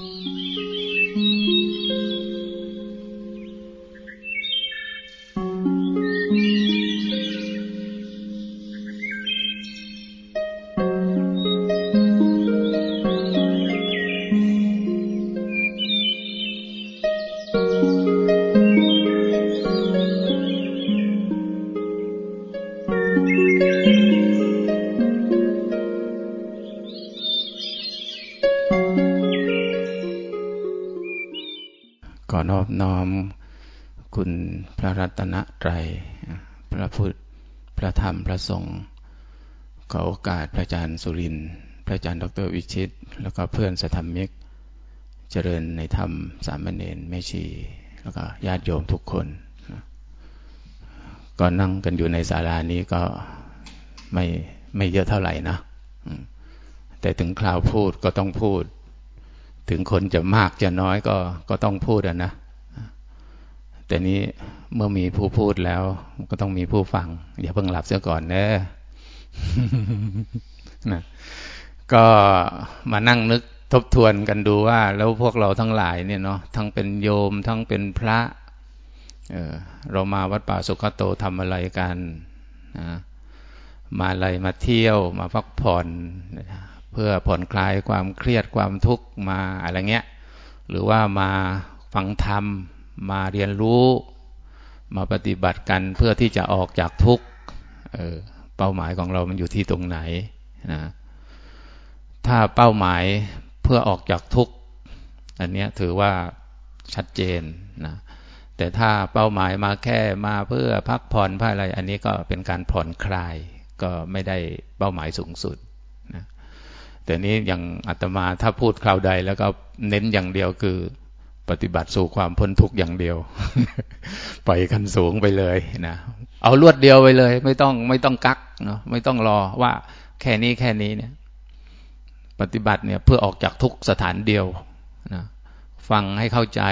うん น้อมคุณพระรัตนไกรพระพุทธ พระธรรม พระสงฆ์ขอโอกาสพระอาจารย์สุรินทร์ พระอาจารย์ดรวิชิต แล้วก็เพื่อนสธรรมิก เจริญในธรรมสามเณรแม่ชี แล้วก็ญาติโยมทุกคน ก็นั่งกันอยู่ในศาลานี้ก็ไม่ไม่เยอะเท่าไหร่นะ แต่ถึงคราวพูดก็ต้องพูด ถึงคนจะมากจะน้อยก็ก็ต้องพูดนะ แต่นี้เมื่อมีผู้พูดแล้ว ก็ต้องมีผู้ฟัง อย่าเพิ่งหลับเสียก่อนเนะนะก็มานั่งนึกทบทวนกันดูว่า แล้วพวกเราทั้งหลายเนี่ยเนาะทั้งเป็นโยมทั้งเป็นพระเออเรามาวัดป่าสุขโตทำอะไรกันนะมาอะไรมาเที่ยวมาพักผ่อน เพื่อผ่อนคลายความเครียดความทุกข์มาอะไรเงี้ย หรือว่ามาฟังธรรม มาเรียนรู้ มาปฏิบัติกันเพื่อที่จะออกจากทุกข์เป้าหมายของเรามันอยู่ที่ตรงไหนนะถ้าเป้าหมายเพื่อออกจากทุกข์อันนี้ถือว่าชัดเจนนะแต่ถ้าเป้าหมายมาแค่มาเพื่อพักผ่อนเพื่ออะไร อันนี้ก็เป็นการผ่อนคลายก็ไม่ได้เป้าหมายสูงสุดนะแต่นี้อย่างอาตมาถ้าพูดคราวใดแล้วก็เน้นอย่างเดียวคือ ปฏิบัติสู่ความพ้นทุกข์อย่างเดียวไปขั้นสูงไปเลยนะเอาลวดเดียวไปเลย ไม่ต้องไม่ต้องกักเนาะไม่ต้องรอว่าแค่นี้แค่นี้เนี่ย ปฏิบัติเนี่ยเพื่อออกจากทุกสถานเดียวนะฟังให้เข้าใจ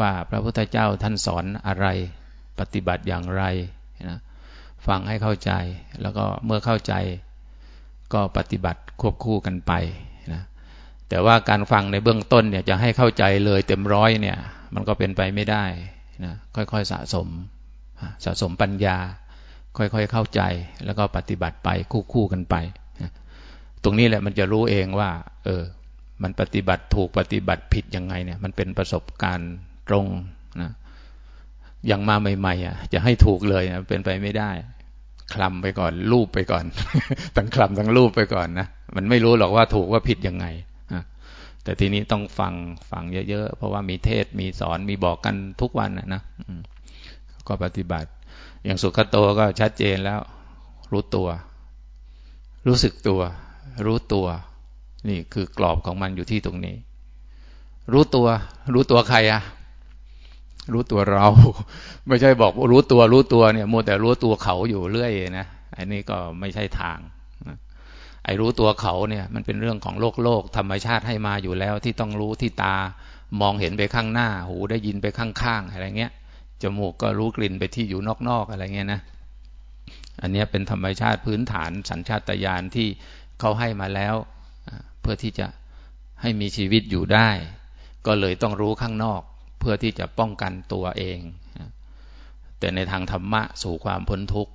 ว่าพระพุทธเจ้าท่านสอนอะไร ปฏิบัติอย่างไรนะฟังให้เข้าใจ แล้วก็เมื่อเข้าใจก็ปฏิบัติควบคู่กันไป แต่ว่าการฟังในเบื้องต้นเนี่ยจะให้เข้าใจเลยเต็มร้อยเนี่ย มันก็เป็นไปไม่ได้นะค่อยๆสะสม สะสมปัญญา ค่อยๆเข้าใจแล้วก็ปฏิบัติไปคู่ๆกันไปนะตรงนี้แหละมันจะรู้เองว่า เออ มันปฏิบัติถูกปฏิบัติผิดยังไงเนี่ย มันเป็นประสบการณ์ตรงนะอย่างมาใหม่ๆอะจะให้ถูกเลยนะเป็นไปไม่ได้คลำไปก่อนรูปไปก่อนตั้งคลำตั้งรูปไปก่อนนะมันไม่รู้หรอกว่าถูกว่าผิดยังไง แต่ทีนี้ต้องฟังฟังเยอะๆ เพราะว่ามีเทศมีสอนมีบอกกันทุกวันนะก็ปฏิบัติ อย่างสุขโตก็ชัดเจนแล้ว รู้ตัว รู้สึกตัว รู้ตัว นี่คือกรอบของมันอยู่ที่ตรงนี้ รู้ตัว รู้ตัวใครอะรู้ตัวเรา ไม่ใช่บอกรู้ตัวรู้ตัวเนี่ยมัวแต่รู้ตัวเขาอยู่เรื่อยนะอันนี้ก็ไม่ใช่ทาง ไอ้รู้ตัวเขาเนี่ยมันเป็นเรื่องของโลกโลกธรรมชาติให้มาอยู่แล้ว ที่ต้องรู้ที่ตามองเห็นไปข้างหน้า หูได้ยินไปข้างๆอะไรเงี้ยจมูกก็รู้กลิ่นไปที่อยู่นอกๆอะไรเงี้ยนะอันนี้เป็นธรรมชาติพื้นฐานสัญชาตญาณที่เขาให้มาแล้ว เพื่อที่จะให้มีชีวิตอยู่ได้ ก็เลยต้องรู้ข้างนอก เพื่อที่จะป้องกันตัวเอง แต่ในทางธรรมะสู่ความพ้นทุกข์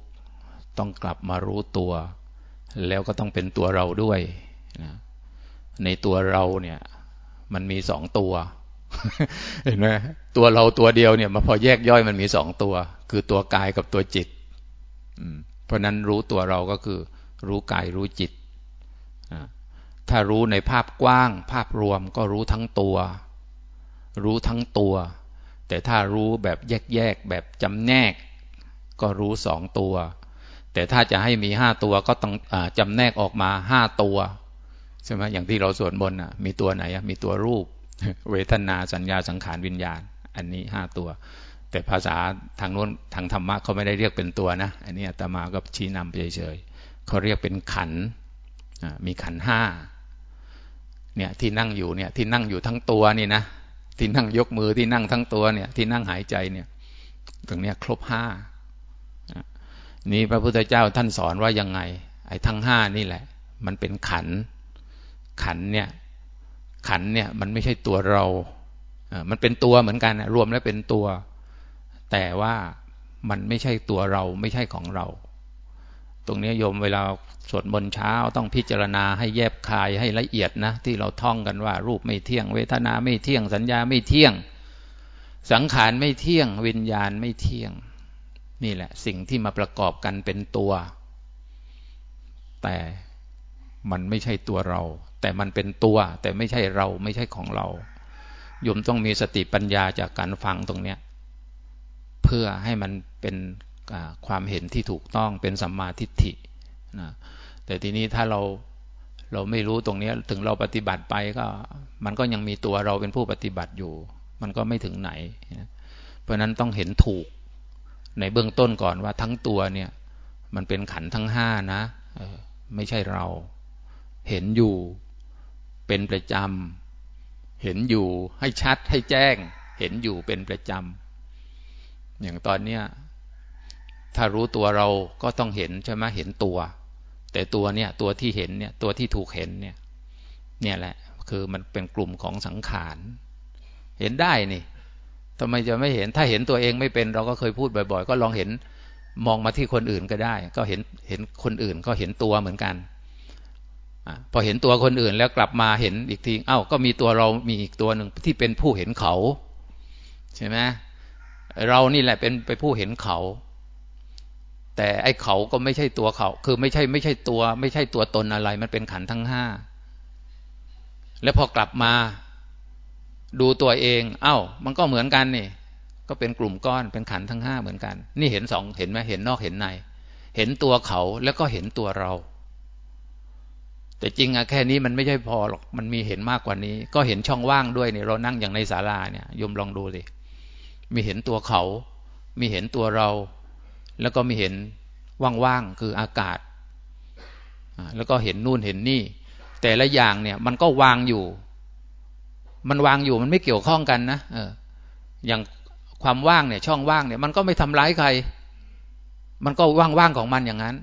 ต้องกลับมารู้ตัว แล้วก็ต้องเป็นตัวเราด้วยนะในตัวเราเนี่ย มันมีสองตัว เห็นไหมตัวเราตัวเดียวเนี่ยมาพอแยกย่อยมันมีสองตัว คือตัวกายกับตัวจิตเพราะนั้นรู้ตัวเราก็คือ รู้กายรู้จิต ถ้ารู้ในภาพกว้าง ภาพรวมก็รู้ทั้งตัว รู้ทั้งตัว แต่ถ้ารู้แบบแยกๆแบบจำแนก ก็รู้สองตัว แต่ถ้าจะให้มีห้าตัวก็ต้องอจำแนกออกมาห้าตัวใช่ไหมอย่างที่เราสวดมนต์มีตัวไหนมีตัวรูป เวทนาสัญญาสังขารวิญญาณ อันนี้ห้าตัว แต่ภาษาทางโน้นทางธรรมะเขาไม่ได้เรียกเป็นตัวนะ อันนี้อาตมาก็ชี้นำไปเฉยๆเขาเรียกเป็นขันมีขันห้าเนี่ยที่นั่งอยู่เนี่ยที่นั่งอยู่ทั้งตัวนี่นะที่นั่งยกมือที่นั่งทั้งตัวเนี่ยที่นั่งหายใจเนี่ย ตรงเนี้ยครบห้า นี้พระพุทธเจ้าท่านสอนว่ายังไง ไอ้ทั้งห้านี่แหละ มันเป็นขัน ขันเนี่ย ขันเนี่ยมันไม่ใช่ตัวเรา มันเป็นตัวเหมือนกันรวมแล้วเป็นตัว แต่ว่ามันไม่ใช่ตัวเราไม่ใช่ของเรา ตรงนี้โยมเวลาสวดมนต์เช้าต้องพิจารณาให้แยบคายให้ละเอียดนะ ที่เราท่องกันว่า รูปไม่เที่ยง เวทนาไม่เที่ยง สัญญาไม่เที่ยง สังขารไม่เที่ยง วิญญาณไม่เที่ยง นี่แหละ สิ่งที่มาประกอบกันเป็นตัว แต่มันไม่ใช่ตัวเรา แต่มันเป็นตัว แต่ไม่ใช่เราไม่ใช่ของเราโยมต้องมีสติปัญญาจากการฟังตรงเนี้ยเพื่อให้มันเป็นความเห็นที่ถูกต้องเป็นสัมมาทิฏฐินะแต่ทีนี้ถ้าเราเราไม่รู้ตรงนี้ถึงเราปฏิบัติไปก็มันก็ยังมีตัวเราเป็นผู้ปฏิบัติอยู่ มันก็ไม่ถึงไหน เพราะนั้นต้องเห็นถูก ในเบื้องต้นก่อนว่าทั้งตัวเนี่ย มันเป็นขันทั้งห้านะไม่ใช่เรา เห็นอยู่ เป็นประจำเห็นอยู่ให้ชัดให้แจ้ง เห็นอยู่เป็นประจำอย่างตอนเนี้ยถ้ารู้ตัวเราก็ต้องเห็นใช่ไหมเห็นตัว แต่ตัวเนี่ยตัวที่เห็นเนี่ยตัวที่ถูกเห็นเนี่ย เนี่ยแหละ คือมันเป็นกลุ่มของสังขาร เห็นได้นี่ ทำไมจะไม่เห็น ถ้าเห็นตัวเองไม่เป็น เราก็เคยพูดบ่อย ๆ ก็ลองเห็นมองมาที่คนอื่นก็ได้ ก็เห็นเห็นคนอื่นก็เห็นตัวเหมือนกันอพอเห็นตัวคนอื่นแล้วกลับมาเห็นอีกทีเอ้าก็มีตัวเรามีอีกตัวหนึ่งที่เป็นผู้เห็นเขา ใช่ไหมเรานี่แหละเป็นไปผู้เห็นเขา แต่ไอ้เขาก็ไม่ใช่ตัวเขา คือไม่ใช่ไม่ใช่ตัว ไม่ใช่ตัวตนอะไร มันเป็นขันทั้งห้าแล้วพอกลับมา ดูตัวเอง เอา้า มันก็เหมือนกันนี่ ก็เป็นกลุ่มก้อนเป็นขันทั้งห้าเหมือนกัน นี่เห็นสองเห็นไหมเห็นนอกเห็นใน เห็นตัวเขาแล้วก็เห็นตัวเรา แต่จริงอะแค่นี้มันไม่ใช่พอหรอกมันมีเห็นมากกว่านี้ ก็เห็นช่องว่างด้วยเนี่ยเรานั่งอย่างในศาลาเนี่ยยมลองดูสิมีเห็นตัวเขา มีเห็นตัวเรา แล้วก็มีเห็นว่างๆคืออากาศ แล้วก็เห็นนู่นเห็นนี่ แต่ละอย่างเนี่ยมันก็วางอยู่ มันวางอยู่มันไม่เกี่ยวข้องกันนะเออ อย่างความว่างเนี่ย ช่องว่างเนี่ย มันก็ไม่ทำร้ายใคร มันก็ว่างๆของมันอย่างนั้น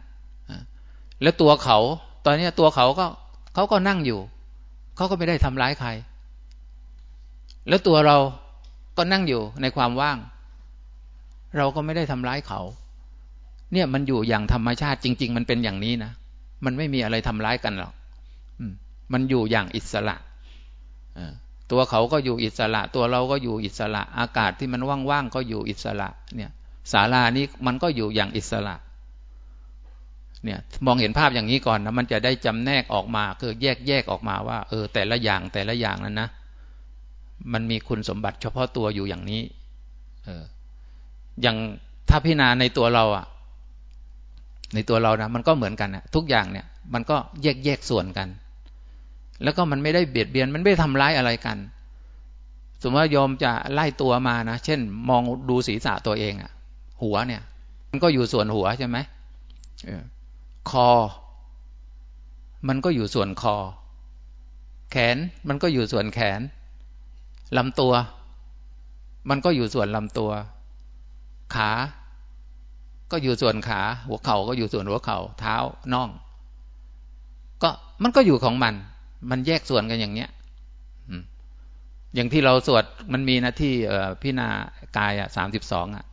แล้วตัวเขา ตอนนี้ตัวเขาก็เขาก็นั่งอยู่เขาก็ไม่ได้ทำร้ายใคร แล้วตัวเราก็นั่งอยู่ในความว่าง เราก็ไม่ได้ทำร้ายเขา เนี่ยมันอยู่อย่างธรรมชาติจริง ๆ มันเป็นอย่างนี้นะมันไม่มีอะไรทำร้ายกันหรอกมันอยู่อย่างอิสระอ ตัวเขาก็อยู่อิสระ ตัวเราก็อยู่อิสระ อากาศที่มันว่างๆก็อยู่อิสระ เนี่ยศาลานี้มันก็อยู่อย่างอิสระ เนี่ยมองเห็นภาพอย่างนี้ก่อนนะมันจะได้จำแนกออกมาคือแยกแยกออกมาว่า เออ แต่ละอย่างแต่ละอย่างนั้นนะ มันมีคุณสมบัติเฉพาะตัวอยู่อย่างนี้ เออ อย่างถ้าพิจารณาในตัวเราอะ ในตัวเรานะมันก็เหมือนกันนะทุกอย่างเนี่ย มันก็แยกแยกส่วนกัน แล้วก็มันไม่ได้เบียดเบียนมันไม่ทำร้ายอะไรกัน สมมติว่ายอมจะไล่ตัวมานะ เช่น มองดูศีรษะตัวเองอะหัวเนี่ย มันก็อยู่ส่วนหัวใช่ไหมคอ มันก็อยู่ส่วนคอ แขนมันก็อยู่ส่วนแขนลำตัว มันก็อยู่ส่วนลำตัว ขา ก็อยู่ส่วนขา หัวเข่าก็อยู่ส่วนหัวเข่า เท้าน่อง ก็มันก็อยู่ของมัน มันแยกส่วนกันอย่างเนี้ยอย่างที่เราสวดมันมีนะที่พี่นากายอะสามสิบสองอะ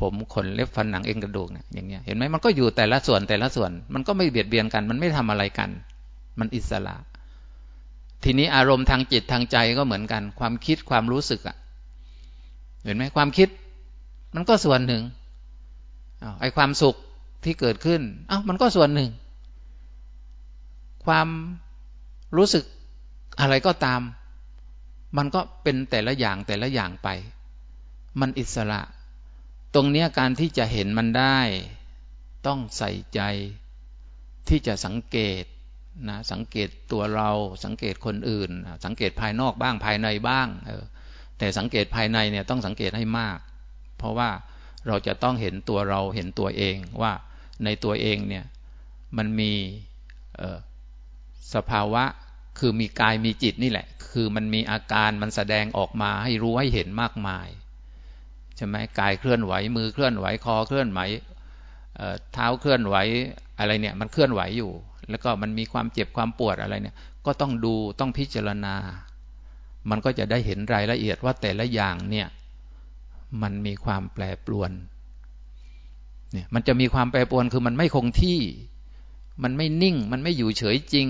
ผมขนเล็บฟันหนังเอ็นกระดูกเนี่ยอย่างเงี้ยเห็นไหมมันก็อยู่แต่ละส่วนแต่ละส่วน มันก็ไม่เบียดเบียนกัน มันไม่ทำอะไรกัน มันอิสระ ทีนี้อารมณ์ทางจิตทางใจก็เหมือนกัน ความคิดความรู้สึกอะ เห็นไหมความคิด มันก็ส่วนหนึ่งไอความสุขที่เกิดขึ้นอ้าวมันก็ส่วนหนึ่ง ความ รู้สึกอะไรก็ตาม มันก็เป็นแต่ละอย่างแต่ละอย่างไป มันอิสระ ตรงนี้การที่จะเห็นมันได้ ต้องใส่ใจ ที่จะสังเกตนะสังเกตตัวเราสังเกตคนอื่น สังเกตภายนอกบ้างภายในบ้างเออแต่สังเกตภายในเนี่ยต้องสังเกตให้มาก เพราะว่าเราจะต้องเห็นตัวเราเห็นตัวเองว่าในตัวเองเนี่ยมันมี สภาวะคือมีกายมีจิตนี่แหละ คือมันมีอาการมันแสดงออกมาให้รู้ให้เห็นมากมายใช่ไหมกายเคลื่อนไหวมือเคลื่อนไหวคอเคลื่อนไหวเท้าเคลื่อนไหวอะไรเนี่ย มันเคลื่อนไหวอยู่ แล้วก็มันมีความเจ็บความปวดอะไรเนี่ย ก็ต้องดูต้องพิจารณา มันก็จะได้เห็นรายละเอียดว่าแต่ละอย่างเนี่ยมันมีความแปรปรวนเนี่ยมันจะมีความแปรปรวนคือมันไม่คงที่ มันไม่นิ่ง มันไม่อยู่เฉยจริง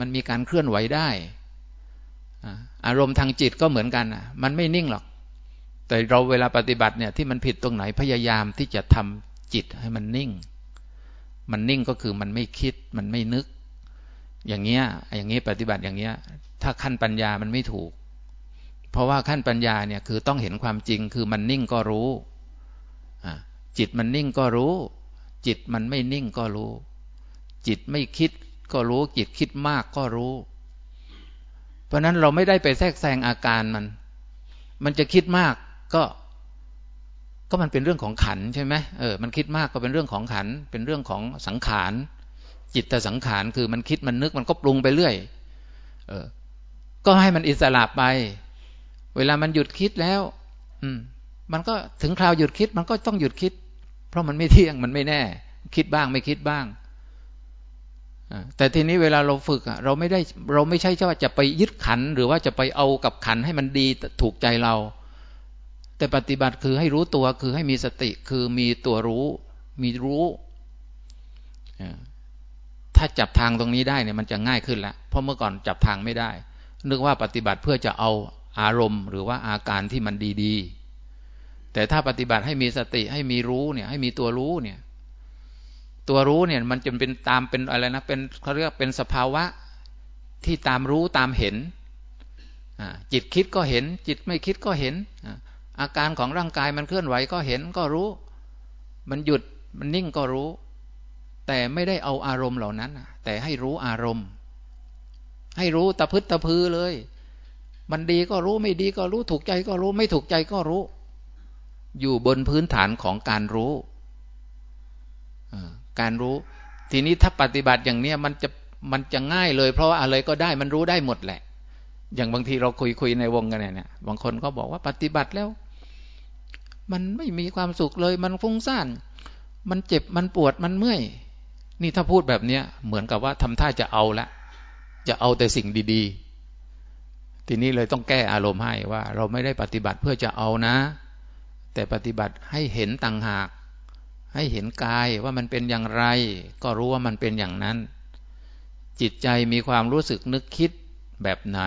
มันมีการเคลื่อนไหวได้ อารมณ์ทางจิตก็เหมือนกัน มันไม่นิ่งหรอก แต่เราเวลาปฏิบัติเนี่ยที่มันผิดตรงไหนพยายามที่จะทำจิตให้มันนิ่ง มันนิ่งก็คือมันไม่คิด มันไม่นึก อย่างเงี้ย อย่างเงี้ยปฏิบัติอย่างเงี้ย ถ้าขั้นปัญญามันไม่ถูก เพราะว่าขั้นปัญญาเนี่ยคือต้องเห็นความจริง คือมันนิ่งก็รู้ จิตมันนิ่งก็รู้ จิตมันไม่นิ่งก็รู้ จิตไม่คิดก็รู้จิตคิดมากก็รู้ เพราะนั้นเราไม่ได้ไปแทรกแซงอาการมัน มันจะคิดมากก็ก็มันเป็นเรื่องของขันใช่ไหมเออ มันคิดมากก็เป็นเรื่องของขัน เป็นเรื่องของสังขาร จิตแต่สังขารคือมันคิดมันนึกมันก็ปรุงไปเรื่อย เออ ก็ให้มันอิสระไป เวลามันหยุดคิดแล้ว อืม มันก็ถึงคราวหยุดคิด มันก็ต้องหยุดคิด เพราะมันไม่เที่ยงมันไม่แน่ คิดบ้างไม่คิดบ้าง แต่ทีนี้เวลาเราฝึกเราไม่ได้เราไม่ใช่ว่าจะไปยึดขัน หรือว่าจะไปเอากับขันให้มันดีถูกใจเรา แต่ปฏิบัติคือให้รู้ตัวคือให้มีสติคือมีตัวรู้ มีรู้ ถ้าจับทางตรงนี้ได้เนี่ยมันจะง่ายขึ้นแล้วเพราะเมื่อก่อนจับทางไม่ได้ นึกว่าปฏิบัติเพื่อจะเอาอารมณ์ หรือว่าอาการที่มันดี ๆ แต่ถ้าปฏิบัติให้มีสติให้มีรู้เนี่ยให้มีตัวรู้เนี่ย ตัวรู้เนี่ยมันจะเป็นตามเป็นอะไรนะเป็นเขาเรียกเป็นสภาวะที่ตามรู้ตามเห็นจิตคิดก็เห็น จิตไม่คิดก็เห็น อาการของร่างกายมันเคลื่อนไหวก็เห็นก็รู้ มันหยุดมันนิ่งก็รู้ แต่ไม่ได้เอาอารมณ์เหล่านั้น แต่ให้รู้อารมณ์ ให้รู้ตะพึดตะพือเลย มันดีก็รู้ไม่ดีก็รู้ถูกใจก็รู้ ไม่ถูกใจก็รู้ อยู่บนพื้นฐานของการรู้ การรู้ ทีนี้ถ้าปฏิบัติอย่างเนี้ยมันจะมันจะง่ายเลย เพราะว่าอะไรก็ได้มันรู้ได้หมดแหละ อย่างบางทีเราคุยคุยในวงกันเนี่ยบางคนก็บอกว่าปฏิบัติแล้ว มันไม่มีความสุขเลยมันฟุ้งซ่าน มันเจ็บมันปวดมันเมื่อย นี่ถ้าพูดแบบเนี้ยเหมือนกับว่าทำท่าจะเอาละจะเอาแต่สิ่งดีๆ ทีนี้เลยต้องแก้อารมณ์ให้ว่า เราไม่ได้ปฏิบัติเพื่อจะเอานะ แต่ปฏิบัติให้เห็นต่างหาก ให้เห็นกายว่ามันเป็นอย่างไร ก็รู้ว่ามันเป็นอย่างนั้น จิตใจมีความรู้สึกนึกคิดแบบไหน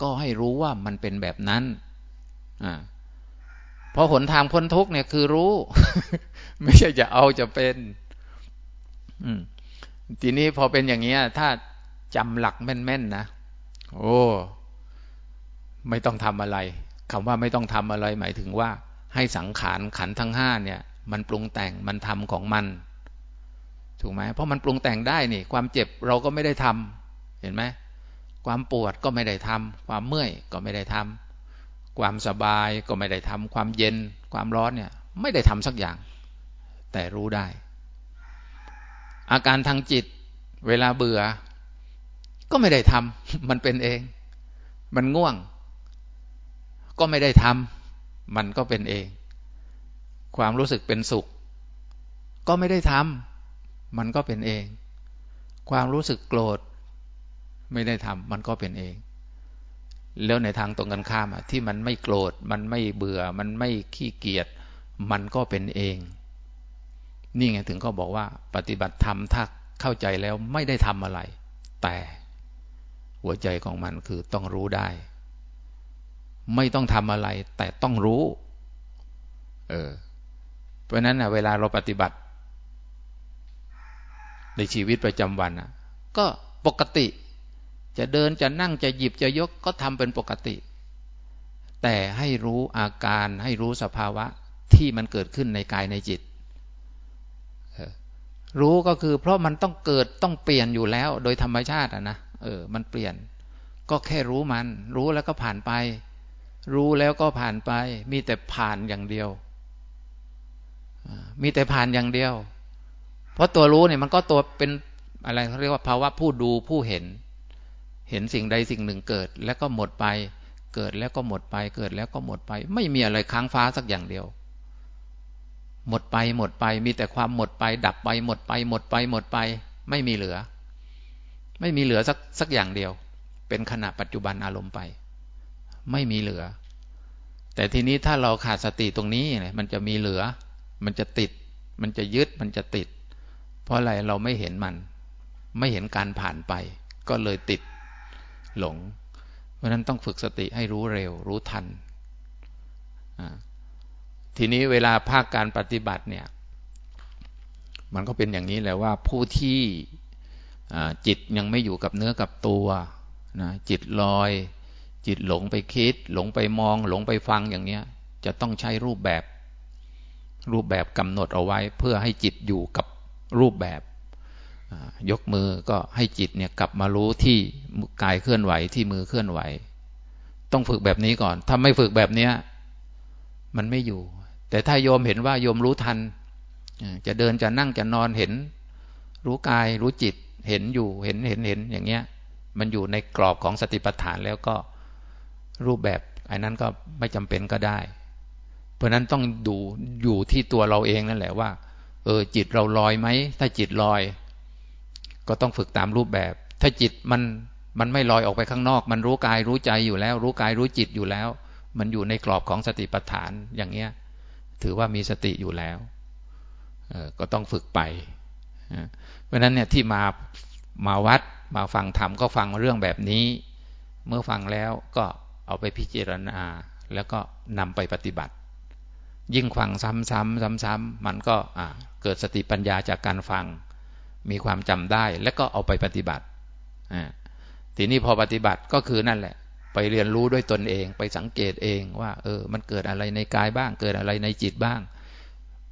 ก็ให้รู้ว่ามันเป็นแบบนั้นอ่าเพราะหนทางพ้นทุกเนี่ยคือรู้ ไม่ใช่จะเอาจะเป็นทีนี้พอเป็นอย่างเงี้ถ้าจำหลักแม่นๆนะโอ้ไม่ต้องทำอะไรคำว่าไม่ต้องทำอะไร หมายถึงว่า ให้สังขารขันทั้งห้าเนี่ย มันปรุงแต่งมันทำของมัน ถูกไหมเพราะมันปรุงแต่งได้นี่ ความเจ็บเราก็ไม่ได้ทำเห็นไหมความปวดก็ไม่ได้ทำความเมื่อยก็ไม่ได้ทำความสบายก็ไม่ได้ทำความเย็น ความร้อนเนี่ย ไม่ได้ทำสักอย่าง แต่รู้ได้ อาการทางจิต เวลาเบื่อ ก็ไม่ได้ทำมันเป็นเอง มันง่วง ก็ไม่ได้ทำมันก็เป็นเอง ความรู้สึกเป็นสุข ก็ไม่ได้ทำมันก็เป็นเอง ความรู้สึกโกรธ ไม่ได้ทำมันก็เป็นเอง แล้วในทางตรงกันข้ามที่มันไม่โกรธ มันไม่เบื่อ มันไม่ขี้เกียจมันก็เป็นเอง นี่ไงถึงก็บอกว่า ปฏิบัติธรรมถ้าเข้าใจแล้วไม่ได้ทำอะไร แต่หัวใจของมันคือต้องรู้ได้ ไม่ต้องทำอะไร แต่ต้องรู้ เออ เพราะนั้นนะเวลาเราปฏิบัติ ในชีวิตประจำวันนะก็ปกติ จะเดินจะนั่งจะหยิบจะยกก็ทำเป็นปกติ แต่ให้รู้อาการให้รู้สภาวะที่มันเกิดขึ้นในกายในจิต รู้ก็คือ เพราะมันต้องเกิดต้องเปลี่ยนอยู่แล้ว โดยธรรมชาติอะนะเออ มันเปลี่ยน ก็แค่รู้มัน รู้แล้วก็ผ่านไป รู้แล้วก็ผ่านไป มีแต่ผ่านอย่างเดียว มีแต่ผ่านอย่างเดียว เพราะตัวรู้เนี่ยมันก็ตัวเป็นอะไรเขาเรียกว่าภาวะผู้ดูผู้เห็น เห็นสิ่งใดสิ่งหนึ่งเกิด แล้วก็หมดไป เกิดแล้วก็หมดไป เกิดแล้วก็หมดไป ไม่มีอะไรค้างฟ้าสักอย่างเดียว หมดไปหมดไป มีแต่ความหมดไป ดับไป หมดไป หมดไปหมดไป ไม่มีเหลือ ไม่มีเหลือสักสักอย่างเดียว เป็นขณะปัจจุบันอารมณ์ไป ไม่มีเหลือ แต่ทีนี้ถ้าเราขาดสติตรงนี้เนี่ยมันจะมีเหลือ มันจะติด มันจะยึดมันจะติด เพราะอะไรเราไม่เห็นมัน ไม่เห็นการผ่านไป ก็เลยติดหลง เพราะนั้นต้องฝึกสติให้รู้เร็ว รู้ทัน ทีนี้เวลาภาคการปฏิบัติเนี่ย มันก็เป็นอย่างนี้แหละว่าผู้ที่จิตยังไม่อยู่กับเนื้อกับตัวนะจิตลอย จิตหลงไปคิด หลงไปมอง หลงไปฟังอย่างเนี้ย จะต้องใช้รูปแบบ รูปแบบกำหนดเอาไว้ เพื่อให้จิตอยู่กับรูปแบบยกมือก็ให้จิตเนี่ยกลับมารู้ที่กายเคลื่อนไหวที่มือเคลื่อนไหว ต้องฝึกแบบนี้ก่อน ถ้าไม่ฝึกแบบเนี้ยมันไม่อยู่ แต่ถ้าโยมเห็นว่าโยมรู้ทัน จะเดินจะนั่งจะนอนเห็น รู้กายรู้จิตเห็นอยู่เห็นเห็นเห็นอย่างเงี้ย มันอยู่ในกรอบของสติปัฏฐานแล้วก็รูปแบบไอ้นั้นก็ไม่จำเป็นก็ได้ เพราะนั้นต้องดูอยู่ที่ตัวเราเองนั่นแหละว่า เออจิตเราลอยไหม ถ้าจิตลอย ก็ต้องฝึกตามรูปแบบ ถ้าจิตมันมันไม่ลอยออกไปข้างนอก มันรู้กายรู้ใจอยู่แล้ว รู้กายรู้จิตอยู่แล้ว มันอยู่ในกรอบของสติปัฏฐานอย่างเงี้ย ถือว่ามีสติอยู่แล้วเออก็ต้องฝึกไป เพราะนั้นเนี่ยที่มามาวัดมาฟังธรรมก็ฟังเรื่องแบบนี้ เมื่อฟังแล้วก็เอาไปพิจารณา แล้วก็นำไปปฏิบัติ ยิ่งฟังซ้ำๆซ้ำๆมันก็เกิดสติปัญญาจากการฟัง มีความจำได้ แล้วก็เอาไปปฏิบัติทีนี้พอปฏิบัติก็คือนั่นแหละ ไปเรียนรู้ด้วยตนเอง ไปสังเกตเองว่า เออ มันเกิดอะไรในกายบ้าง เกิดอะไรในจิตบ้าง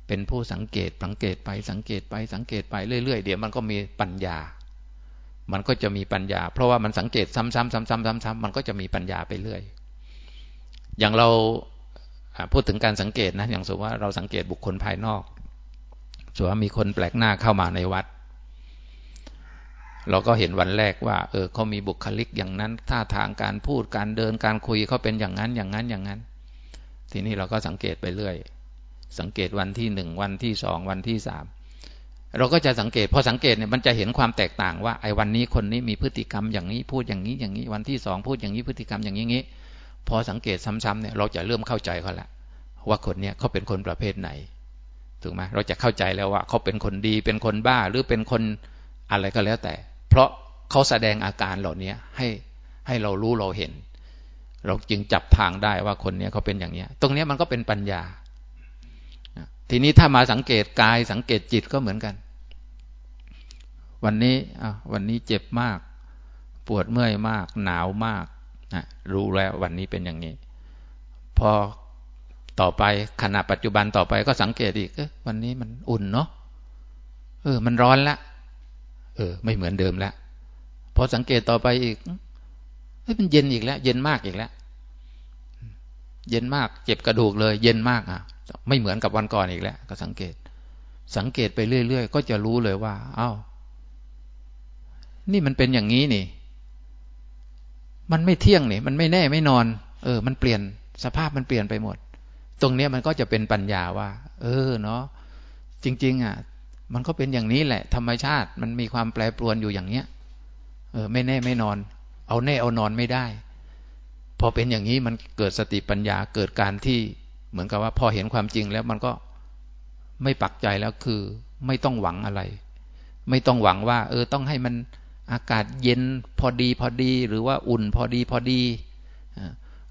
เป็นผู้สังเกต สังเกตไป สังเกตไป สังเกตไปเรื่อยๆ เดี๋ยวมันก็มีปัญญา มันก็จะมีปัญญา เพราะว่ามันสังเกตซ้ำๆซ้ำๆซ้ำๆมันก็จะมีปัญญาไปเรื่อย อย่างเรา พูดถึงการสังเกตนะอย่างสมมติว่าเราสังเกตบุคคลภายนอกสมมติว่ามีคนแปลกหน้าเข้ามาในวัด เราก็เห็นวันแรกว่า เออเขามีบุคลิกอย่างนั้น ท่าทางการพูดการเดินการคุยเขาเป็นอย่างนั้นอย่างนั้นอย่างนั้น ทีนี้เราก็สังเกตไปเรื่อย สังเกตวันที่หนึ่งวันที่สองวันที่สามเราก็จะสังเกตพอสังเกตเนี่ยมันจะเห็นความแตกต่างว่าไอ้วันนี้คนนี้มีพฤติกรรมอย่างนี้พูดอย่างนี้อย่างนี้ วันที่สองพูดอย่างนี้พฤติกรรมอย่างนี้งี้ พอสังเกตซ้ำๆเนี่ยเราจะเริ่มเข้าใจเขาละว่าคนเนี้ยเขาเป็นคนประเภทไหนถูกไหมเราจะเข้าใจแล้วว่าเขาเป็นคนดีเป็นคนบ้าหรือเป็นคนอะไรก็แล้วแต่ เพราะเขาแสดงอาการเหล่านี้ให้ให้เรารู้เราเห็น เราจึงจับทางได้ว่าคนนี้เขาเป็นอย่างเนี้ยตรงนี้มันก็เป็นปัญญา ทีนี้ถ้ามาสังเกตกายสังเกตจิตก็เหมือนกัน วันนี้วันนี้เจ็บมาก ปวดเมื่อยมาก หนาวมาก นะรู้แล้ววันนี้เป็นอย่างนี้ พอต่อไปขณะปัจจุบันต่อไปก็สังเกตอีกเอวันนี้มันอุ่นเนาะเออ มันร้อนละเออ ไม่เหมือนเดิมล้วพอสังเกตต่อไปอีกเฮ้ยมันเย็นอีกแล้ว เย็นมากอีกแล้ว เย็นมาก เจ็บกระดูกเลย เย็นมากอะ ไม่เหมือนกับวันก่อนอีกแล้ว ก็สังเกต สังเกตไปเรื่อยๆก็จะรู้เลยว่า เอา้า นี่มันเป็นอย่างนี้นี่ มันไม่เที่ยงนี่มันไม่แน่ไม่นอน เออ มันเปลี่ยนสภาพมันเปลี่ยนไปหมด ตรงเนี้ยมันก็จะเป็นปัญญาว่า เออเนาะจริง ๆ อะ มันก็เป็นอย่างนี้แหละ ธรรมชาติมันมีความแปรปรวนอยู่อย่างเนี้ย เออ ไม่แน่ไม่นอน เอาแน่เอานอนไม่ได้ พอเป็นอย่างนี้มันเกิดสติปัญญาเกิดการที่เหมือนกับว่า พอเห็นความจริงแล้วมันก็ไม่ปักใจแล้วคือ ไม่ต้องหวังอะไร ไม่ต้องหวังว่า เออ ต้องให้มัน อากาศเย็นพอดีพอดี หรือว่าอุ่นพอดีพอดี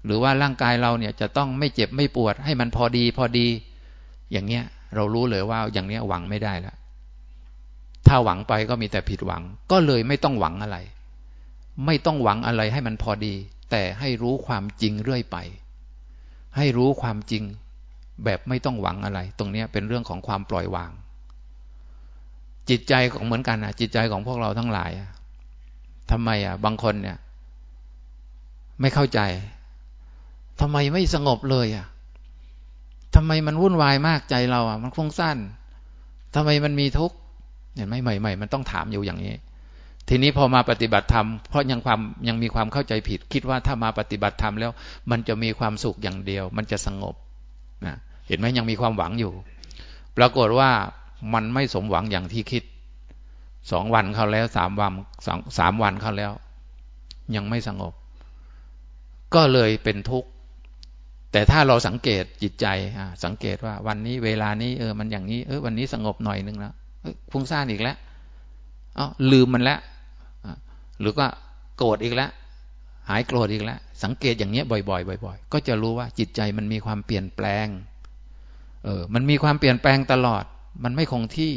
หรือว่าร่างกายเราเนี่ยจะต้องไม่เจ็บไม่ปวด ให้มันพอดีพอดี อย่างเงี้ยเรารู้เลยว่าอย่างเนี้ยหวังไม่ได้แล้วถ้าหวังไปก็มีแต่ผิดหวัง ก็เลยไม่ต้องหวังอะไร ไม่ต้องหวังอะไรให้มันพอดี แต่ให้รู้ความจริงเรื่อยไป ให้รู้ความจริง แบบไม่ต้องหวังอะไร ตรงนี้เป็นเรื่องของความปล่อยวาง จิตใจของเหมือนกันนะจิตใจของพวกเราทั้งหลาย ทำไมอะ บางคนเนี่ย ไม่เข้าใจทำไมไม่สงบเลยอะทำไมมันวุ่นวายมากใจเราอะ มันฟุ้งสั้นทำไมมันมีทุกข์เห็นไหมใหม่ ๆ มันต้องถามอยู่อย่างนี้ ทีนี้พอมาปฏิบัติธรรมเพราะยังความยังมีความเข้าใจผิด คิดว่าถ้ามาปฏิบัติธรรมแล้ว มันจะมีความสุขอย่างเดียว มันจะสงบนะเห็นไหมยังมีความหวังอยู่ ปรากฏว่ามันไม่สมหวังอย่างที่คิด สองวันเข้าแล้วสามวันสองสามวันเข้าแล้ว ยังไม่สงบ ก็เลยเป็นทุกข์ แต่ถ้าเราสังเกตจิตใจสังเกตว่า วันนี้เวลานี้เออมันอย่างนี้เออวันนี้สงบหน่อยนึงแล้วฟุ้งซ่านอีกแล้วอ๋อลืมมันแล้วหรือก็โกรธอีกแล้วหายโกรธอีกแล้วสังเกตอย่างเนี้ยบ่อยๆบ่อย ๆ ก็จะรู้ว่าจิตใจมันมีความเปลี่ยนแปลง เออ มันมีความเปลี่ยนแปลงตลอด มันไม่คงที่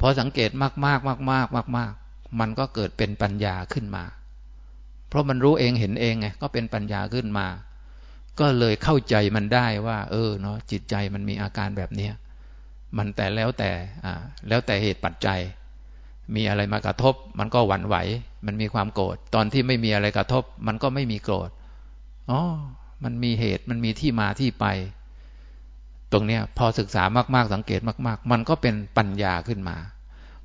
พอสังเกตมากๆมากๆมากๆมันก็เกิดเป็นปัญญาขึ้นมา เพราะมันรู้เองเห็นเองไงก็เป็นปัญญาขึ้นมา ก็เลยเข้าใจมันได้ว่า เออเนาะจิตใจมันมีอาการแบบเนี้ยมันแต่แล้วแต่อ่าแล้วแต่เหตุปัจจัย มีอะไรมากระทบ มันก็หวั่นไหว มันมีความโกรธตอนที่ไม่มีอะไรกระทบ มันก็ไม่มีโกรธอ๋อมันมีเหตุมันมีที่มาที่ไป ตรงเนี้ยพอศึกษามาก ๆ สังเกตมาก ๆ มันก็เป็นปัญญาขึ้นมา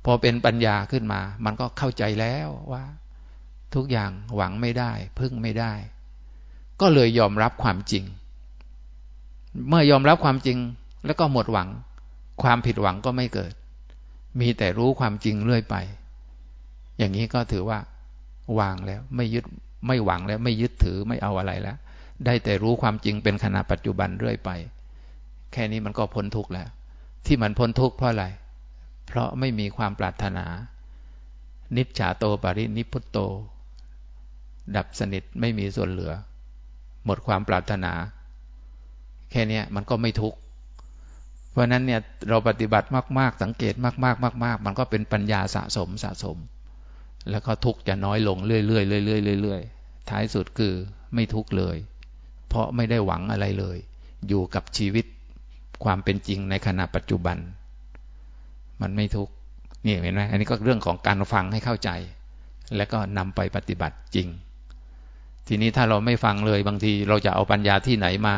พอเป็นปัญญาขึ้นมา มันก็เข้าใจแล้วว่า ทุกอย่างหวังไม่ได้ พึ่งไม่ได้ ก็เลยยอมรับความจริง เมื่อยอมรับความจริงแล้วก็หมดหวัง ความผิดหวังก็ไม่เกิด มีแต่รู้ความจริงเรื่อยไป อย่างนี้ก็ถือว่า วางแล้ว ไม่ยึดไม่หวังแล้ว ไม่ยึดถือไม่เอาอะไรแล้ว ได้แต่รู้ความจริงเป็นขณะปัจจุบันเรื่อยไป แค่นี้มันก็พ้นทุกข์แล้ว ที่มันพ้นทุกข์เพราะอะไร เพราะไม่มีความปรารถนา นิจฉาโตปรินิพุตโต ดับสนิทไม่มีส่วนเหลือ หมดความปรารถนา แค่นี้มันก็ไม่ทุกข์เพราะนั้นเนี่ยเราปฏิบัติมาก ๆ สังเกตมากๆมาก ๆ มันก็เป็นปัญญาสะสมสะสม แล้วก็ทุกข์จะน้อยลงเรื่อยๆเรื่อยๆเรื่อยๆท้ายสุดคือไม่ทุกข์เลย เพราะไม่ได้หวังอะไรเลย อยู่กับชีวิต ความเป็นจริงในขณะปัจจุบัน มันไม่ทุกนี่เห็นไหมอันนี้ก็เรื่องของการฟังให้เข้าใจ แล้วก็นำไปปฏิบัติจริง ทีนี้ถ้าเราไม่ฟังเลยบางทีเราจะเอาปัญญาที่ไหนมา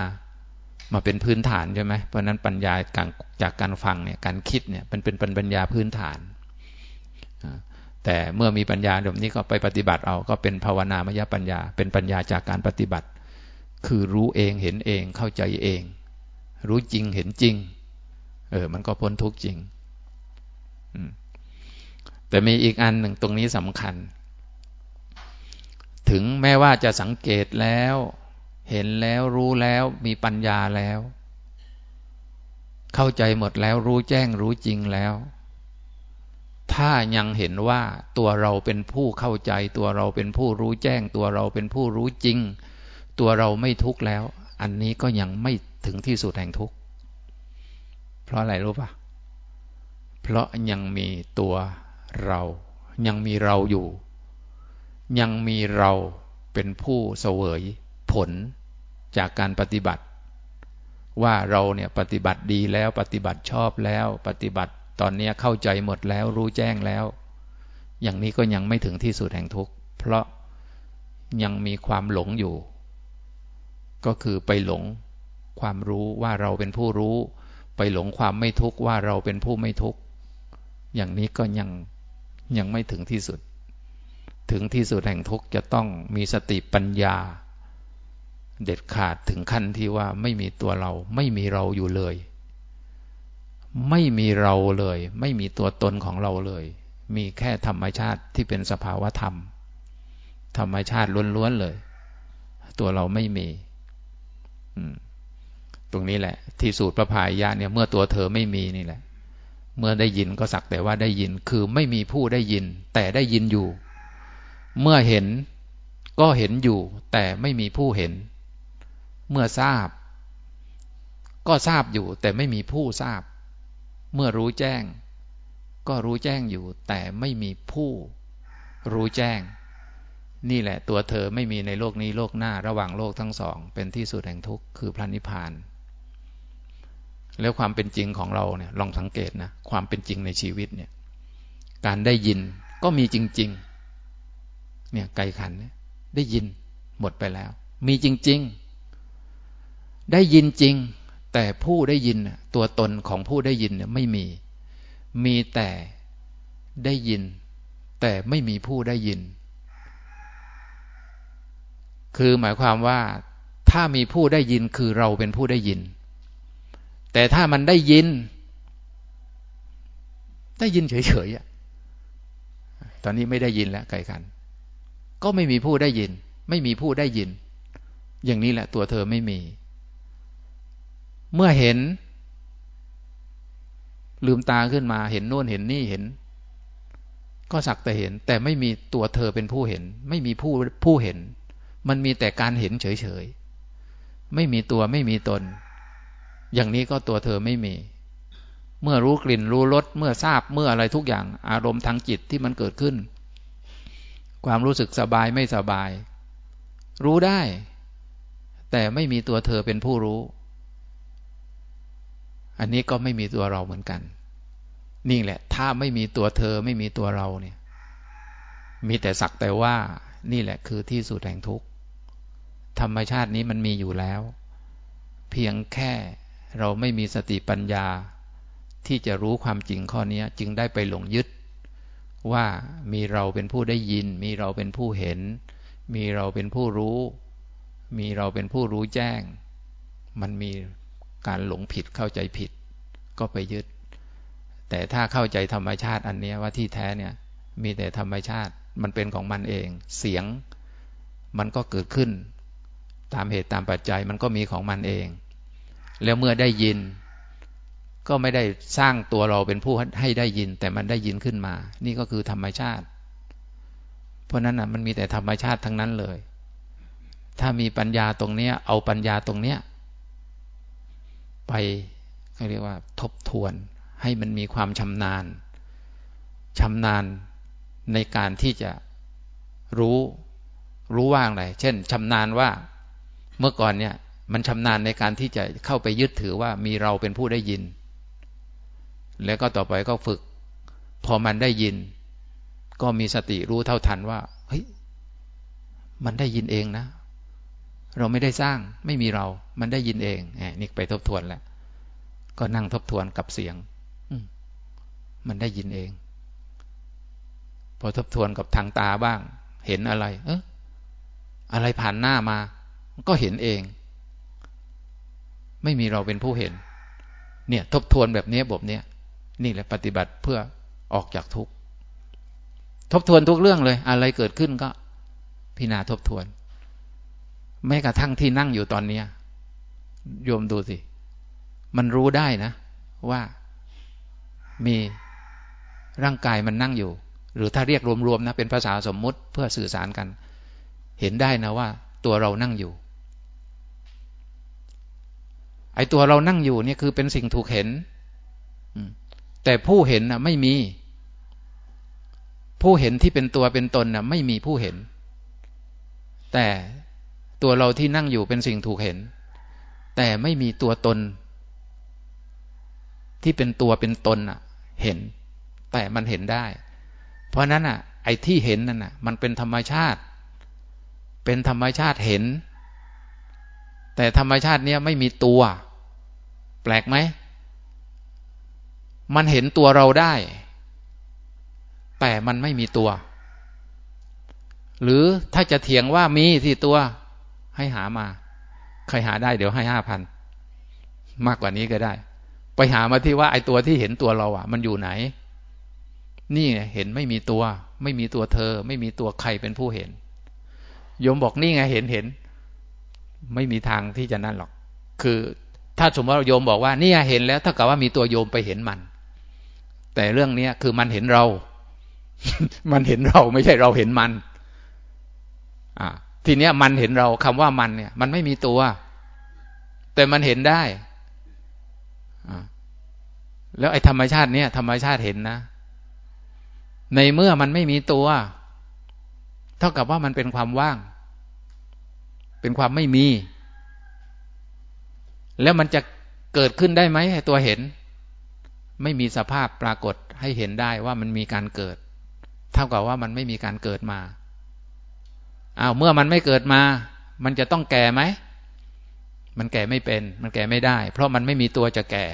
มาเป็นพื้นฐานใช่ไหมเพราะนั้นปัญญาการจากการฟังเนี่ยการคิดเนี่ยเป็นเป็นปัญญาพื้นฐานแต่เมื่อมีปัญญาแบบนี้ก็ไปปฏิบัติเอาก็เป็นภาวนามยปัญญา เป็นปัญญาจากการปฏิบัติ คือรู้เองเห็นเองเข้าใจเอง รู้จริงเห็นจริง เออ มันก็พ้นทุกข์จริงแต่มีอีกอันหนึ่งตรงนี้สำคัญ ถึงแม้ว่าจะสังเกตแล้ว เห็นแล้วรู้แล้วมีปัญญาแล้ว เข้าใจหมดแล้วรู้แจ้งรู้จริงแล้ว ถ้ายังเห็นว่าตัวเราเป็นผู้เข้าใจ ตัวเราเป็นผู้รู้แจ้ง ตัวเราเป็นผู้รู้จริง ตัวเราไม่ทุกข์แล้ว อันนี้ก็ยังไม่ ถึงที่สุดแห่งทุกข์ เพราะอะไรรู้ปะเพราะยังมีตัวเรา ยังมีเราอยู่ ยังมีเราเป็นผู้เสวยผลจากการปฏิบัติ ว่าเราเนี่ยปฏิบัติดีแล้วปฏิบัติชอบแล้ว ปฏิบัติตอนนี้เข้าใจหมดแล้วรู้แจ้งแล้ว อย่างนี้ก็ยังไม่ถึงที่สุดแห่งทุกข์ เพราะยังมีความหลงอยู่ ก็คือไปหลง ความรู้ว่าเราเป็นผู้รู้ ไปหลงความไม่ทุกข์ว่าเราเป็นผู้ไม่ทุกข์อย่างนี้ก็ยังยังไม่ถึงที่สุด ถึงที่สุดแห่งทุกข์จะต้องมีสติปัญญา เด็ดขาดถึงขั้นที่ว่าไม่มีตัวเรา ไม่มีเราอยู่เลย ไม่มีเราเลย ไม่มีตัวตนของเราเลย มีแค่ธรรมชาติที่เป็นสภาวะธรรม ธรรมชาติล้วนๆเลย ตัวเราไม่มี ตรงนี้แหละ ที่สูตรพระพายยะเนี่ยเมื่อตัวเธอไม่มีนี่แหละ เมื่อได้ยินก็สักแต่ว่าได้ยินคือไม่มีผู้ได้ยิน แต่ได้ยินอยู่ เมื่อเห็นก็เห็นอยู่ แต่ไม่มีผู้เห็น เมื่อทราบ ก็ทราบอยู่ แต่ไม่มีผู้ทราบ เมื่อรู้แจ้ง ก็รู้แจ้งอยู่ แต่ไม่มีผู้รู้แจ้ง นี่แหละตัวเธอไม่มีในโลกนี้โลกหน้าระหว่างโลกทั้งสอง เป็นที่สุดแห่งทุกข์คือพระนิพพาน แล้วความเป็นจริงของเราเนี่ยลองสังเกตนะความเป็นจริงในชีวิตเนี่ย การได้ยินก็มีจริง ๆ เนี่ยไกลขันเนี่ยได้ยินหมดไปแล้ว มีจริง ๆ ได้ยินจริง แต่ผู้ได้ยินตัวตนของผู้ได้ยินเนี่ยไม่มี มีแต่ได้ยิน แต่ไม่มีผู้ได้ยิน คือหมายความว่าถ้ามีผู้ได้ยินคือเราเป็นผู้ได้ยิน แต่ถ้ามันได้ยิน ได้ยินเฉยๆตอนนี้ไม่ได้ยินแล้วไกลกัน ก็ไม่มีผู้ได้ยิน ไม่มีผู้ได้ยิน อย่างนี้แหละ ตัวเธอไม่มี เมื่อเห็น ลืมตาขึ้นมาเห็นโน่นเห็นนี่เห็น ก็สักแต่เห็น แต่ไม่มีตัวเธอเป็นผู้เห็น ไม่มีผู้ผู้เห็น มันมีแต่การเห็นเฉยๆไม่มีตัวไม่มีตน อย่างนี้ก็ตัวเธอไม่มี เมื่อรู้กลิ่นรู้รสเมื่อทราบเมื่ออะไรทุกอย่าง อารมณ์ทางจิตที่มันเกิดขึ้น ความรู้สึกสบายไม่สบาย รู้ได้ แต่ไม่มีตัวเธอเป็นผู้รู้ อันนี้ก็ไม่มีตัวเราเหมือนกัน นี่แหละ ถ้าไม่มีตัวเธอไม่มีตัวเราเนี่ย มีแต่สักแต่ว่านี่แหละคือที่สุดแห่งทุกข์ธรรมชาตินี้มันมีอยู่แล้ว เพียงแค่ เราไม่มีสติปัญญาที่จะรู้ความจริงข้อนี้จึงได้ไปหลงยึด ว่ามีเราเป็นผู้ได้ยิน มีเราเป็นผู้เห็น มีเราเป็นผู้รู้ มีเราเป็นผู้รู้แจ้ง มันมีการหลงผิดเข้าใจผิด ก็ไปยึด แต่ถ้าเข้าใจธรรมชาติอันนี้ว่าที่แท้เนี่ยมีแต่ธรรมชาติมันเป็นของมันเอง เสียงมันก็เกิดขึ้น ตามเหตุตามปัจจัยมันก็มีของมันเอง แล้วเมื่อได้ยิน ก็ไม่ได้สร้างตัวเราเป็นผู้ให้ได้ยิน แต่มันได้ยินขึ้นมา นี่ก็คือธรรมชาติ เพราะนั้นนะมันมีแต่ธรรมชาติทั้งนั้นเลย ถ้ามีปัญญาตรงเนี้ย เอาปัญญาตรงเนี้ย ไปเขาเรียกว่า ทบทวน ให้มันมีความชำนาญชำนาญในการที่จะรู้รู้ว่างอะไร เช่นชำนาญว่าเมื่อก่อนเนี่ย มันชำนาญในการที่จะเข้าไปยึดถือว่ามีเราเป็นผู้ได้ยิน แล้วก็ต่อไปก็ฝึก พอมันได้ยิน ก็มีสติรู้เท่าทันว่าเฮ้ยมันได้ยินเองนะ เราไม่ได้สร้างไม่มีเรา มันได้ยินเองนี่ไปทบทวนแล้วก็นั่งทบทวนกับเสียงมันได้ยินเอง พอทบทวนกับทางตาบ้าง เห็นอะไร เอออะไรผ่านหน้ามา ก็เห็นเอง ไม่มีเราเป็นผู้เห็น เนี่ย ทบทวนแบบนี้บบนี้นี่แหละปฏิบัติเพื่อออกจากทุกข์ทบทวนทุกเรื่องเลย อะไรเกิดขึ้นก็พิจารณาทบทวน แม้กระทั่งที่นั่งอยู่ตอนนี้โยมดูสิ มันรู้ได้นะ ว่ามีร่างกายมันนั่งอยู่ หรือถ้าเรียกรวมๆนะเป็นภาษาสมมุติเพื่อสื่อสารกัน เห็นได้นะว่า ตัวเรานั่งอยู่ ไอ้ตัวเรานั่งอยู่เนี่ยคือเป็นสิ่งถูกเห็น แต่ผู้เห็นนะไม่มี ผู้เห็นที่เป็นตัวเป็นตนนะไม่มีผู้เห็น แต่ตัวเราที่นั่งอยู่เป็นสิ่งถูกเห็น แต่ไม่มีตัวตน ที่เป็นตัวเป็นตนอะ เห็น แต่มันเห็นได้ เพราะนั้นอะ ไอ้ที่เห็นนั่นอะ มันเป็นธรรมชาติ เป็นธรรมชาติเห็น แต่ธรรมชาติเนี้ยไม่มีตัว ปลกไหม มันเห็นตัวเราได้ แต่มันไม่มีตัว หรือถ้าจะเถียงว่ามีที่ตัวให้หามา ใครหาได้เดี๋ยวให้ห้าพัน มากกว่านี้ก็ได้ ไปหามาที่ว่าไอ้ตัวที่เห็นตัวเราอะ มันอยู่ไหน นี่เห็นไม่มีตัว ไม่มีตัวเธอ ไม่มีตัวใครเป็นผู้เห็น โยมบอกนี่ไงเห็นเห็น ไม่มีทางที่จะนั่นหรอก คือ ถ้าสมมติว่าโยมบอกว่านี่เห็นแล้วถ้ากับว่ามีตัวโยมไปเห็นมัน แต่เรื่องนี้คือมันเห็นเรา มันเห็นเราไม่ใช่เราเห็นมันอ่าทีเนี้ยมันเห็นเราคำว่ามันเนี่ย มันไม่มีตัว แต่มันเห็นได้แล้วไอ้ธรรมชาติเนี่ยธรรมชาติเห็นนะ ในเมื่อมันไม่มีตัว เท่ากับว่ามันเป็นความว่าง เป็นความไม่มี แล้วมันจะเกิดขึ้นได้ไหมไอ้ตัวเห็น ไม่มีสภาพปรากฏให้เห็นได้ว่ามันมีการเกิด เท่ากับว่ามันไม่มีการเกิดมาอ้าวเมื่อมันไม่เกิดมา มันจะต้องแก่ไหมมันแก่ไม่เป็น มันแก่ไม่ได้ เพราะมันไม่มีตัวจะแก่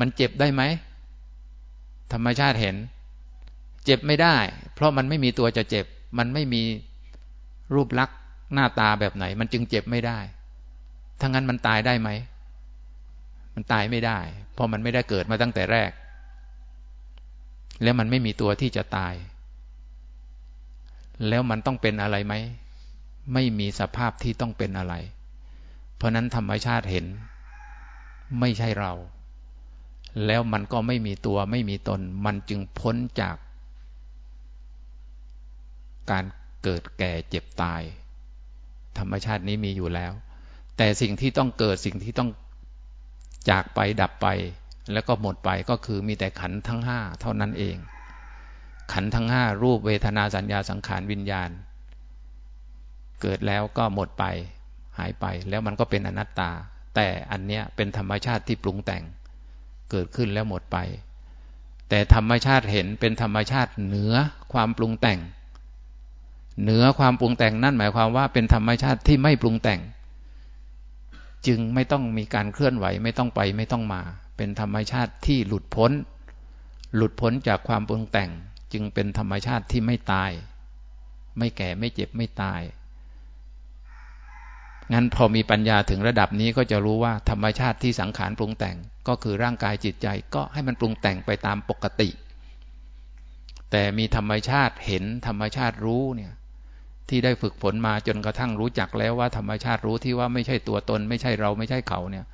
มันเจ็บได้ไหมธรรมชาติเห็น เจ็บไม่ได้ เพราะมันไม่มีตัวจะเจ็บ มันไม่มีรูปลักษณ์หน้าตาแบบไหน มันจึงเจ็บไม่ได้ ทั้งนั้นมันตายได้ไหม มันตายไม่ได้ เพราะมันไม่ได้เกิดมาตั้งแต่แรก แล้วมันไม่มีตัวที่จะตาย แล้วมันต้องเป็นอะไรไหม ไม่มีสภาพที่ต้องเป็นอะไร เพราะนั้นธรรมชาติเห็น ไม่ใช่เรา แล้วมันก็ไม่มีตัวไม่มีตน มันจึงพ้นจากการเกิดแก่เจ็บตาย ธรรมชาตินี้มีอยู่แล้ว แต่สิ่งที่ต้องเกิดสิ่งที่ต้องจากไปดับไป แล้วก็หมดไปก็คือมีแต่ขันทั้งห้าเท่านั้นเอง ขันทั้งห้ารูปเวทนาสัญญาสังขารวิญญาณ เกิดแล้วก็หมดไปหายไปแล้วมันก็เป็นอนัตตา แต่อันเนี้ยเป็นธรรมชาติที่ปรุงแต่ง เกิดขึ้นแล้วหมดไป แต่ธรรมชาติเห็นเป็นธรรมชาติเหนือความปรุงแต่ง เหนือความปรุงแต่งนั่นหมายความว่าเป็นธรรมชาติที่ไม่ปรุงแต่ง จึงไม่ต้องมีการเคลื่อนไหวไม่ต้องไปไม่ต้องมา เป็นธรรมชาติที่หลุดพ้น หลุดพ้นจากความปรุงแต่ง จึงเป็นธรรมชาติที่ไม่ตาย ไม่แก่ไม่เจ็บไม่ตายงั้นพอมีปัญญาถึงระดับนี้ก็จะรู้ว่าธรรมชาติที่สังขารปรุงแต่ง ก็คือร่างกายจิตใจก็ให้มันปรุงแต่งไปตามปกติ แต่มีธรรมชาติเห็นธรรมชาติรู้เนี่ย ที่ได้ฝึกฝนมาจนกระทั่งรู้จักแล้วว่าธรรมชาติรู้ที่ว่าไม่ใช่ตัวตน ไม่ใช่เราไม่ใช่เขาเนี่ย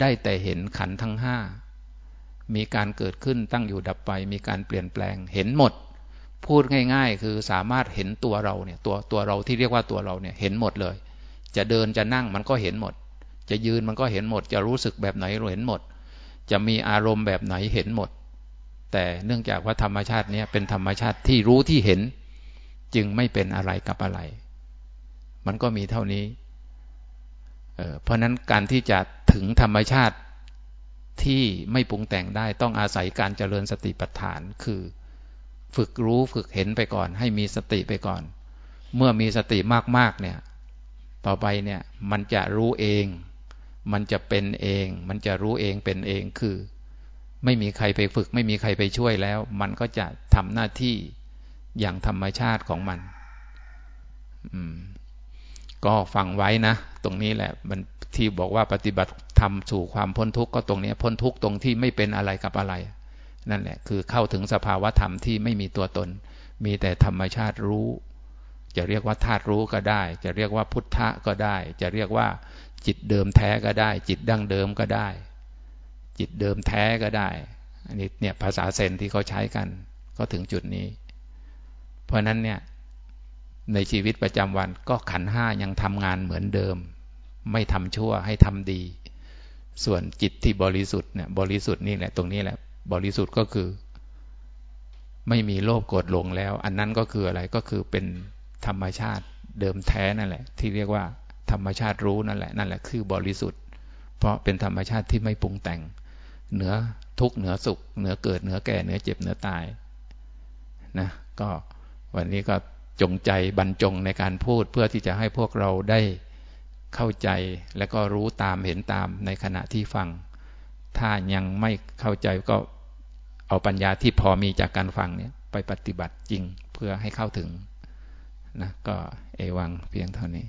ได้แต่เห็นขันทั้งห้ามีการเกิดขึ้นตั้งอยู่ดับไป มีการเปลี่ยนแปลงเห็นหมด พูดง่าย ๆ คือสามารถเห็นตัวเราเนี่ยตัวตัวเราที่เรียกว่าตัวเราเนี่ยเห็นหมดเลย จะเดินจะนั่งมันก็เห็นหมด จะยืนมันก็เห็นหมด จะรู้สึกแบบไหนเราเห็นหมด จะมีอารมณ์แบบไหนเห็นหมด แต่เนื่องจากว่าธรรมชาตินี้เป็นธรรมชาติที่รู้ที่เห็น จึงไม่เป็นอะไรกับอะไร มันก็มีเท่านี้เเพราะนั้นการที่จะถึงธรรมชาติที่ไม่ปรุงแต่งได้ต้องอาศัยการเจริญสติปัฏฐานคือ ฝึกรู้ฝึกเห็นไปก่อน ให้มีสติไปก่อน เมื่อมีสติมากๆเนี่ย ต่อไปเนี่ยมันจะรู้เอง มันจะเป็นเอง มันจะรู้เองเป็นเองคือ ไม่มีใครไปฝึก ไม่มีใครไปช่วยแล้ว มันก็จะทำหน้าที่ อย่างธรรมชาติของมันอืมก็ฟังไว้นะ ตรงนี้แหละ มันที่บอกว่าปฏิบัติทำสู่ความพ้นทุกข์ก็ตรงนี้ พ้นทุกข์ตรงที่ไม่เป็นอะไรกับอะไร นั่นแหละ คือเข้าถึงสภาวะธรรมที่ไม่มีตัวตน มีแต่ธรรมชาติรู้ จะเรียกว่าธาตุรู้ก็ได้ จะเรียกว่าพุทธะก็ได้ จะเรียกว่าจิตเดิมแท้ก็ได้ จิตดั้งเดิมก็ได้ จิตเดิมแท้ก็ได้ อันนี้เนี่ยภาษาเซนที่เขาใช้กัน ก็ถึงจุดนี้ เพราะนั้นเนี่ยในชีวิตประจำวันก็ขันห้ายังทำงานเหมือนเดิม ไม่ทำชั่วให้ทำดี ส่วนจิตที่บริสุทธิ์เนี่ยบริสุทธิ์นี่แหละตรงนี้แหละ บริสุทธิ์ก็คือ ไม่มีโลภโกรธหลงแล้ว อันนั้นก็คืออะไรก็คือเป็นธรรมชาติเดิมแท้นั่นแหละ ที่เรียกว่าธรรมชาติรู้นั่นแหละนั่นแหละคือบริสุทธิ์ เพราะเป็นธรรมชาติที่ไม่ปรุงแต่ง เหนือทุกเหนือสุข เหนือเกิดเหนือแก่เหนือเจ็บเหนือตายนะก็ วันนี้ก็จงใจบรรจงในการพูดเพื่อที่จะให้พวกเราได้เข้าใจและก็รู้ตามเห็นตามในขณะที่ฟัง ถ้ายังไม่เข้าใจก็เอาปัญญาที่พอมีจากการฟังเนี่ยไปปฏิบัติจริงเพื่อให้เข้าถึงนะก็เอวังเพียงเท่านี้